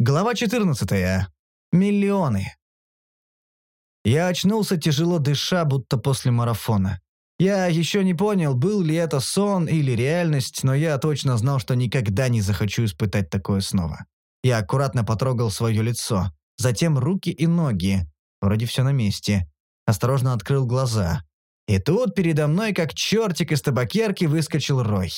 Глава 14. Миллионы. Я очнулся тяжело дыша, будто после марафона. Я еще не понял, был ли это сон или реальность, но я точно знал, что никогда не захочу испытать такое снова. Я аккуратно потрогал свое лицо, затем руки и ноги. Вроде все на месте. Осторожно открыл глаза. И тут передо мной, как чертик из табакерки, выскочил Рой.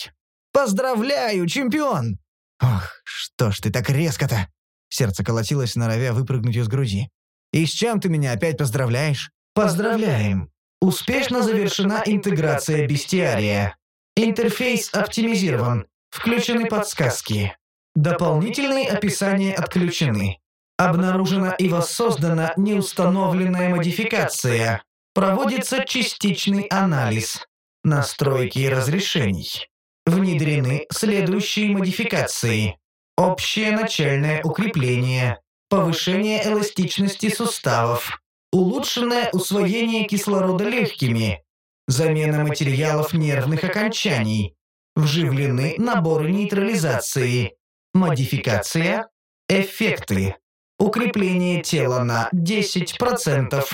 «Поздравляю, чемпион!» «Ох, что ж ты так резко-то?» Сердце колотилось, норовя выпрыгнуть из груди. «И с чем ты меня опять поздравляешь?» «Поздравляем! Успешно завершена интеграция бестиария. Интерфейс оптимизирован. Включены подсказки. Дополнительные описания отключены. Обнаружена и воссоздана неустановленная модификация. Проводится частичный анализ. Настройки разрешений. Внедрены следующие модификации. Общее начальное укрепление, повышение эластичности суставов, улучшенное усвоение кислорода легкими, замена материалов нервных окончаний, вживлены наборы нейтрализации, модификация, эффекты, укрепление тела на 10%,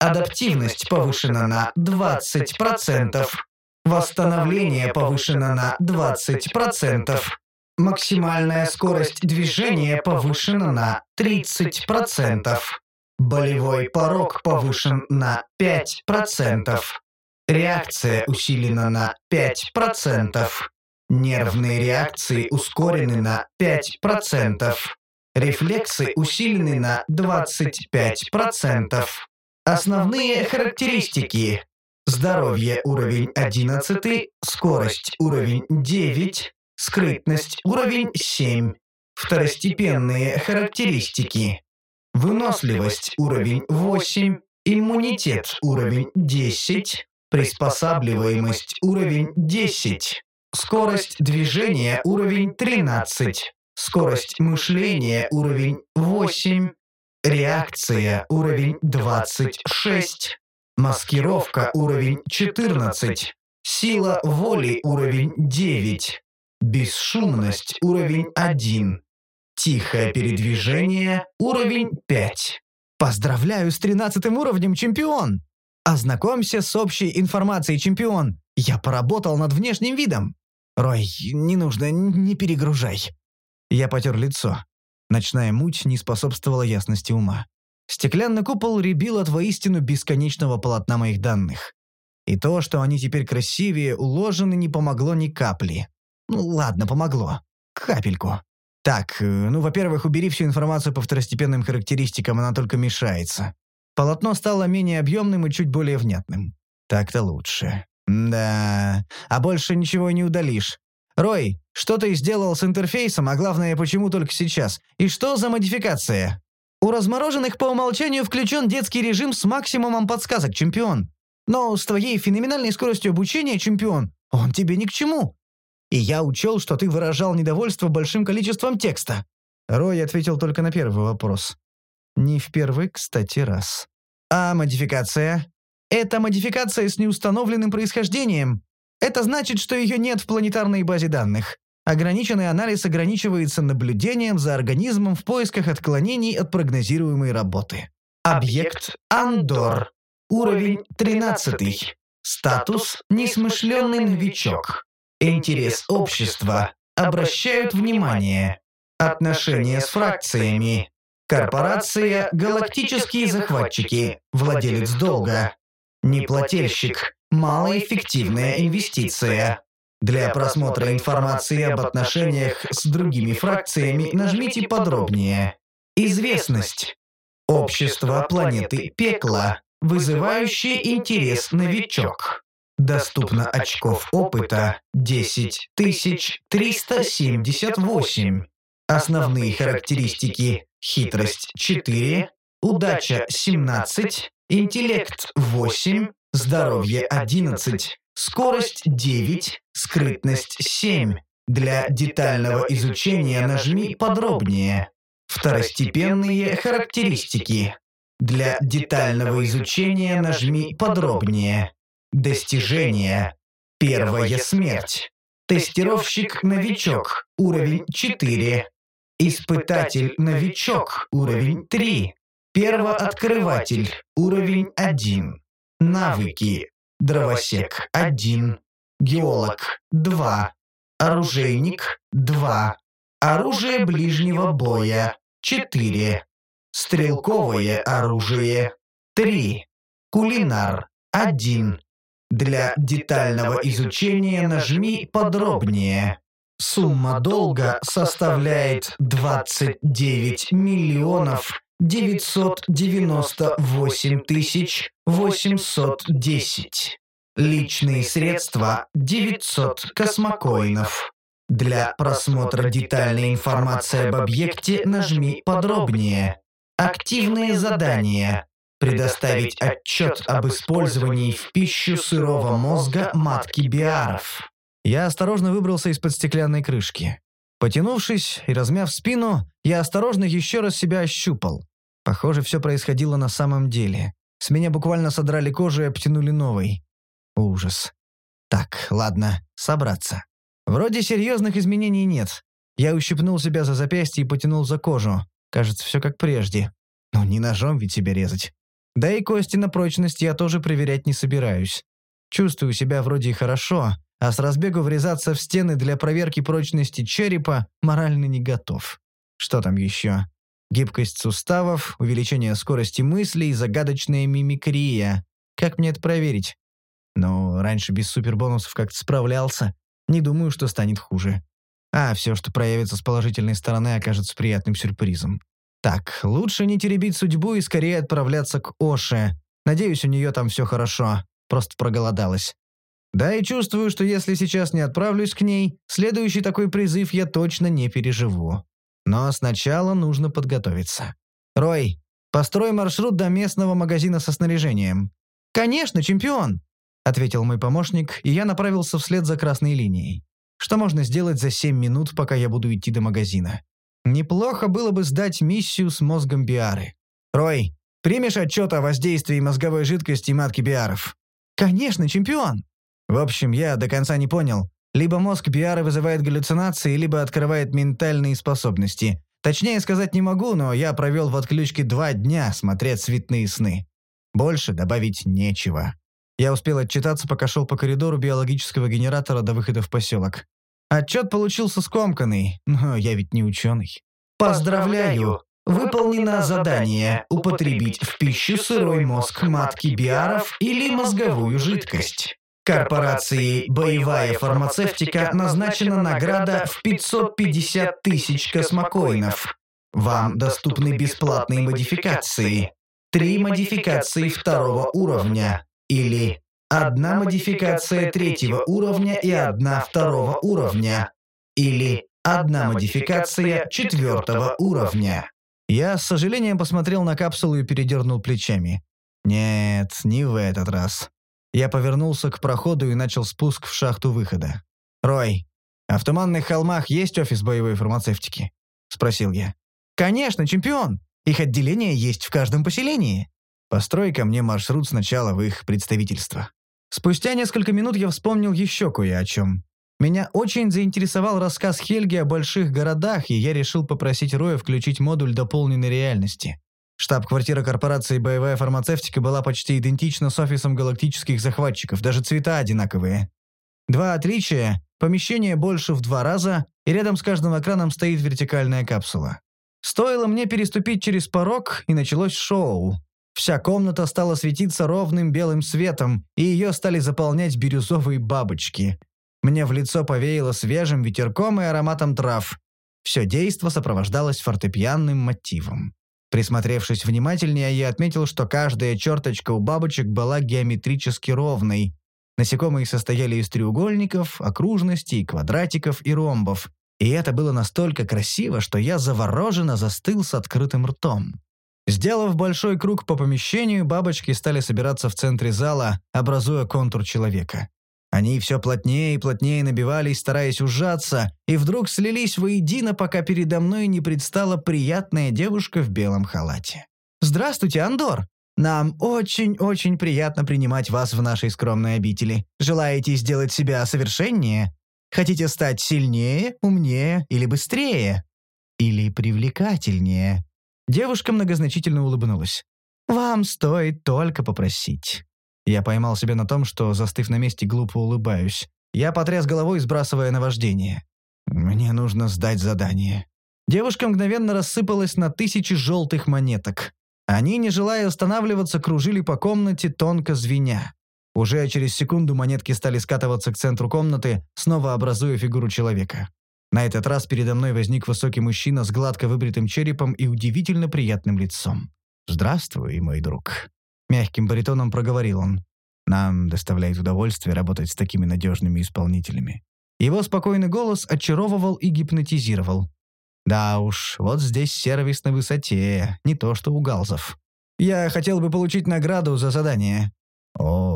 адаптивность повышена на 20%, восстановление повышено на 20%, Максимальная скорость движения повышена на 30%. Болевой порог повышен на 5%. Реакция усилена на 5%. Нервные реакции ускорены на 5%. Рефлексы усилены на 25%. Основные характеристики. Здоровье уровень 11, скорость уровень 9, Скрытность уровень 7. Второстепенные характеристики. Выносливость уровень 8. Иммунитет уровень 10. Приспосабливаемость уровень 10. Скорость движения уровень 13. Скорость мышления уровень 8. Реакция уровень 26. Маскировка уровень 14. Сила воли уровень 9. Бесшумность уровень 1. Тихое передвижение уровень 5. Поздравляю с тринадцатым уровнем, чемпион! Ознакомься с общей информацией, чемпион. Я поработал над внешним видом. Рой, не нужно, не перегружай. Я потер лицо. Ночная муть не способствовала ясности ума. Стеклянный купол рябил от воистину бесконечного полотна моих данных. И то, что они теперь красивее уложены, не помогло ни капли. Ну ладно, помогло. Капельку. Так, э, ну, во-первых, убери всю информацию по второстепенным характеристикам, она только мешается. Полотно стало менее объемным и чуть более внятным. Так-то лучше. Да, а больше ничего не удалишь. Рой, что ты сделал с интерфейсом, а главное, почему только сейчас? И что за модификация? У размороженных по умолчанию включен детский режим с максимумом подсказок, чемпион. Но с твоей феноменальной скоростью обучения, чемпион, он тебе ни к чему и я учел, что ты выражал недовольство большим количеством текста». Рой ответил только на первый вопрос. Не в первый, кстати, раз. «А модификация?» «Это модификация с неустановленным происхождением. Это значит, что ее нет в планетарной базе данных. Ограниченный анализ ограничивается наблюдением за организмом в поисках отклонений от прогнозируемой работы. Объект Андор. Уровень 13. Статус «Несмышленный новичок» интерес общества, обращают внимание, отношения с фракциями, корпорация «Галактические захватчики», владелец долга, неплательщик, малоэффективная инвестиция. Для просмотра информации об отношениях с другими фракциями нажмите подробнее. Известность. Общество планеты Пекла, вызывающий интерес новичок. Доступно очков опыта 10 378. Основные характеристики. Хитрость 4, удача 17, интеллект 8, здоровье 11, скорость 9, скрытность 7. Для детального изучения нажми «Подробнее». Второстепенные характеристики. Для детального изучения нажми «Подробнее». Достижение. Первая смерть. Тестировщик-новичок. Уровень 4. Испытатель-новичок, уровень 3. Первооткрыватель, уровень 1. Навыки. Дровосек 1. Геолог 2. Оружейник 2. Оружие ближнего боя 4. Стрелковое оружие 3. Кулинар 1. Для детального изучения нажми подробнее. Сумма долга составляет 29 миллионов 998 тысяч 810. Личные средства 900 космокоинов. Для просмотра детальной информации об объекте нажми «Подробнее». Активные задания. Предоставить отчет об использовании в пищу сырого мозга матки биаров. Я осторожно выбрался из-под стеклянной крышки. Потянувшись и размяв спину, я осторожно еще раз себя ощупал. Похоже, все происходило на самом деле. С меня буквально содрали кожу и обтянули новой. Ужас. Так, ладно, собраться. Вроде серьезных изменений нет. Я ущипнул себя за запястье и потянул за кожу. Кажется, все как прежде. Но не ножом ведь себя резать. Да и кости на прочность я тоже проверять не собираюсь. Чувствую себя вроде и хорошо, а с разбегу врезаться в стены для проверки прочности черепа морально не готов. Что там еще? Гибкость суставов, увеличение скорости мыслей, загадочная мимикрия. Как мне это проверить? Ну, раньше без супербонусов как-то справлялся. Не думаю, что станет хуже. А все, что проявится с положительной стороны, окажется приятным сюрпризом. Так, лучше не теребить судьбу и скорее отправляться к Оше. Надеюсь, у нее там все хорошо. Просто проголодалась. Да и чувствую, что если сейчас не отправлюсь к ней, следующий такой призыв я точно не переживу. Но сначала нужно подготовиться. «Рой, построй маршрут до местного магазина со снаряжением». «Конечно, чемпион!» — ответил мой помощник, и я направился вслед за красной линией. Что можно сделать за 7 минут, пока я буду идти до магазина? Неплохо было бы сдать миссию с мозгом Биары. «Рой, примешь отчет о воздействии мозговой жидкости матки Биаров?» «Конечно, чемпион!» В общем, я до конца не понял. Либо мозг Биары вызывает галлюцинации, либо открывает ментальные способности. Точнее сказать не могу, но я провел в отключке два дня, смотря цветные сны. Больше добавить нечего. Я успел отчитаться, пока шел по коридору биологического генератора до выхода в поселок. Отчет получился скомканный, но я ведь не ученый. Поздравляю! Выполнено задание «Употребить в пищу сырой мозг матки биаров или мозговую жидкость». Корпорации «Боевая фармацевтика» назначена награда в 550 тысяч космокоинов. Вам доступны бесплатные модификации. Три модификации второго уровня. Или одна модификация третьего уровня и одна второго уровня. Или одна модификация четвертого уровня. Я с сожалением посмотрел на капсулу и передернул плечами. Нет, не в этот раз. Я повернулся к проходу и начал спуск в шахту выхода. «Рой, а в Туманных холмах есть офис боевой фармацевтики?» — спросил я. «Конечно, чемпион! Их отделение есть в каждом поселении. Построй ко мне маршрут сначала в их представительство». Спустя несколько минут я вспомнил еще кое о чем. Меня очень заинтересовал рассказ Хельги о больших городах, и я решил попросить Роя включить модуль дополненной реальности. Штаб-квартира корпорации «Боевая фармацевтика» была почти идентична с офисом галактических захватчиков, даже цвета одинаковые. Два отличия – помещение больше в два раза, и рядом с каждым экраном стоит вертикальная капсула. Стоило мне переступить через порог, и началось шоу. Вся комната стала светиться ровным белым светом, и ее стали заполнять бирюзовые бабочки. Мне в лицо повеяло свежим ветерком и ароматом трав. Все действо сопровождалось фортепианным мотивом. Присмотревшись внимательнее, я отметил, что каждая черточка у бабочек была геометрически ровной. Насекомые состояли из треугольников, окружностей, квадратиков и ромбов. И это было настолько красиво, что я завороженно застыл с открытым ртом. Сделав большой круг по помещению, бабочки стали собираться в центре зала, образуя контур человека. Они все плотнее и плотнее набивались, стараясь ужаться, и вдруг слились воедино, пока передо мной не предстала приятная девушка в белом халате. «Здравствуйте, Андор! Нам очень-очень приятно принимать вас в нашей скромной обители. Желаете сделать себя совершеннее? Хотите стать сильнее, умнее или быстрее?» или привлекательнее?» Девушка многозначительно улыбнулась. «Вам стоит только попросить». Я поймал себя на том, что, застыв на месте, глупо улыбаюсь. Я потряс головой, сбрасывая наваждение. «Мне нужно сдать задание». Девушка мгновенно рассыпалась на тысячи желтых монеток. Они, не желая останавливаться, кружили по комнате, тонко звеня. Уже через секунду монетки стали скатываться к центру комнаты, снова образуя фигуру человека. На этот раз передо мной возник высокий мужчина с гладко выбритым черепом и удивительно приятным лицом. «Здравствуй, мой друг», — мягким баритоном проговорил он. «Нам доставляет удовольствие работать с такими надежными исполнителями». Его спокойный голос очаровывал и гипнотизировал. Да уж, вот здесь сервис на высоте, не то что у галзов. Я хотел бы получить награду за задание. О,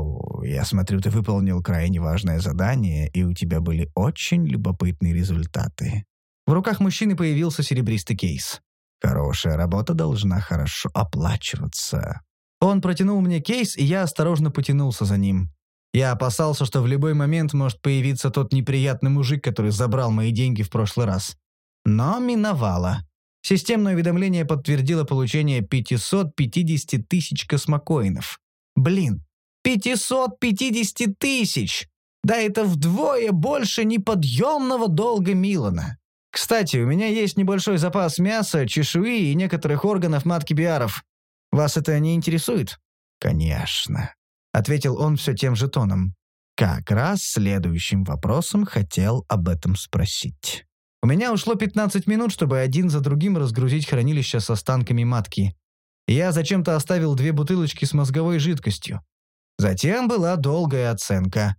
я смотрю, ты выполнил крайне важное задание, и у тебя были очень любопытные результаты. В руках мужчины появился серебристый кейс. Хорошая работа должна хорошо оплачиваться. Он протянул мне кейс, и я осторожно потянулся за ним. Я опасался, что в любой момент может появиться тот неприятный мужик, который забрал мои деньги в прошлый раз. Но миновало. Системное уведомление подтвердило получение 550 тысяч космокоинов. Блин, 550 тысяч! Да это вдвое больше неподъемного долга Милана. Кстати, у меня есть небольшой запас мяса, чешуи и некоторых органов матки Биаров. Вас это не интересует? Конечно, ответил он все тем же тоном. Как раз следующим вопросом хотел об этом спросить. У меня ушло 15 минут, чтобы один за другим разгрузить хранилище с останками матки. Я зачем-то оставил две бутылочки с мозговой жидкостью. Затем была долгая оценка.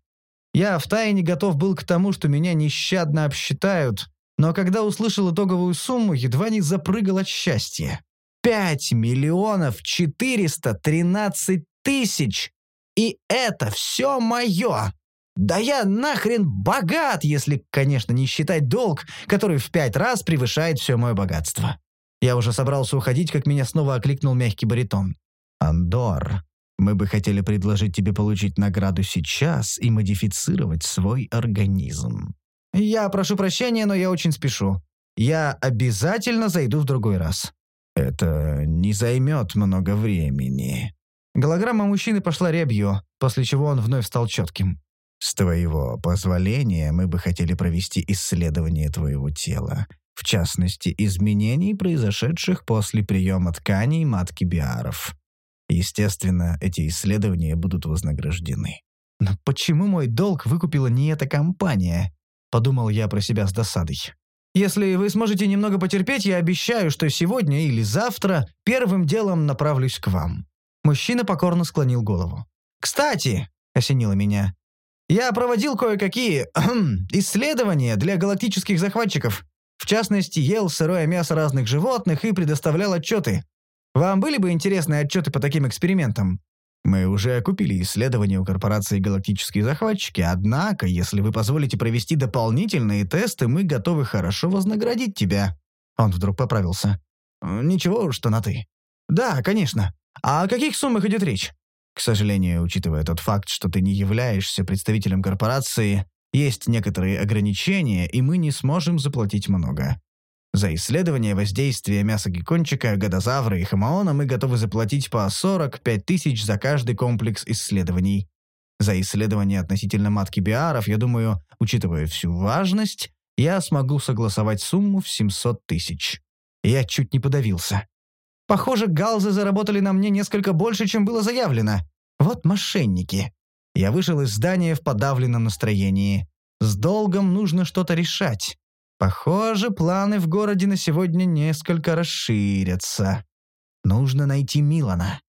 Я втайне готов был к тому, что меня нещадно обсчитают, но когда услышал итоговую сумму, едва не запрыгал от счастья. Пять миллионов четыреста тринадцать тысяч! И это все мое! Да я нахрен богат, если, конечно, не считать долг, который в пять раз превышает все мое богатство. Я уже собрался уходить, как меня снова окликнул мягкий баритон. «Андор, мы бы хотели предложить тебе получить награду сейчас и модифицировать свой организм». «Я прошу прощения, но я очень спешу. Я обязательно зайду в другой раз». «Это не займет много времени». Голограмма мужчины пошла рябью, после чего он вновь стал четким. С твоего позволения мы бы хотели провести исследование твоего тела, в частности, изменений, произошедших после приема тканей матки биаров. Естественно, эти исследования будут вознаграждены. Но почему мой долг выкупила не эта компания? Подумал я про себя с досадой. Если вы сможете немного потерпеть, я обещаю, что сегодня или завтра первым делом направлюсь к вам. Мужчина покорно склонил голову. «Кстати», — осенило меня, я проводил кое-какие исследования для галактических захватчиков. В частности, ел сырое мясо разных животных и предоставлял отчеты. Вам были бы интересны отчеты по таким экспериментам? Мы уже купили исследования у корпорации «Галактические захватчики», однако, если вы позволите провести дополнительные тесты, мы готовы хорошо вознаградить тебя». Он вдруг поправился. «Ничего, что на «ты». «Да, конечно. А о каких суммах идет речь?» К сожалению, учитывая тот факт, что ты не являешься представителем корпорации, есть некоторые ограничения, и мы не сможем заплатить много. За исследование воздействия мяса геккончика, гадозавра и хамаона мы готовы заплатить по 45 тысяч за каждый комплекс исследований. За исследование относительно матки биаров, я думаю, учитывая всю важность, я смогу согласовать сумму в 700 тысяч. Я чуть не подавился. Похоже, галзы заработали на мне несколько больше, чем было заявлено. Вот мошенники. Я вышел из здания в подавленном настроении. С долгом нужно что-то решать. Похоже, планы в городе на сегодня несколько расширятся. Нужно найти Милана.